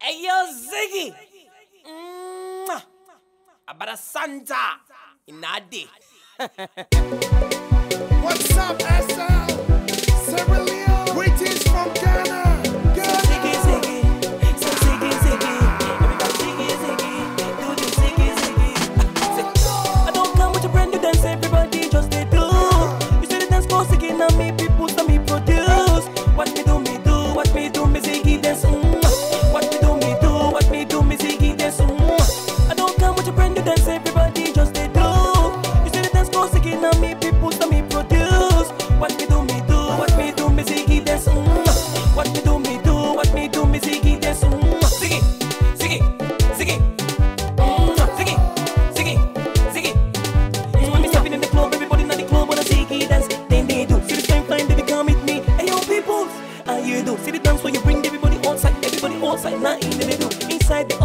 Ayo Ziggy! Mwah! Abara Santa! What's up?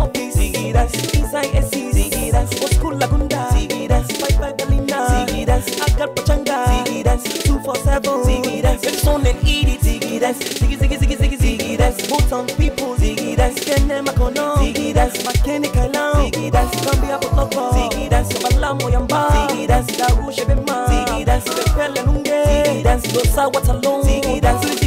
okay, seguirás. Sai seguirás. Agar seven, Moyamba. Daru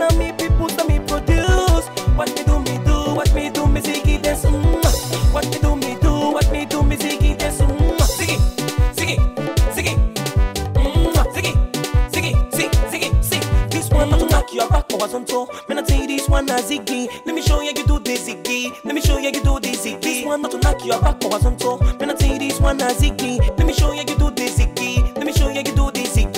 inna me people so me produce. What me do me do, what me do me ziggy dance. Mm. What me do me do, what me do me ziggy dance. Mm. Ziggy, ziggy, ziggy, mm. ziggy, ziggy, ziggy, ziggy, ziggy. This one not to knock your back or was on zonto. Me not say this one a ziggy. Let me show you you do the ziggy. Let me show you you do the ziggy. This one not to knock your back or was on zonto. Me not say this one a ziggy. Let me show you you do the ziggy. Let me show you you do the ziggy.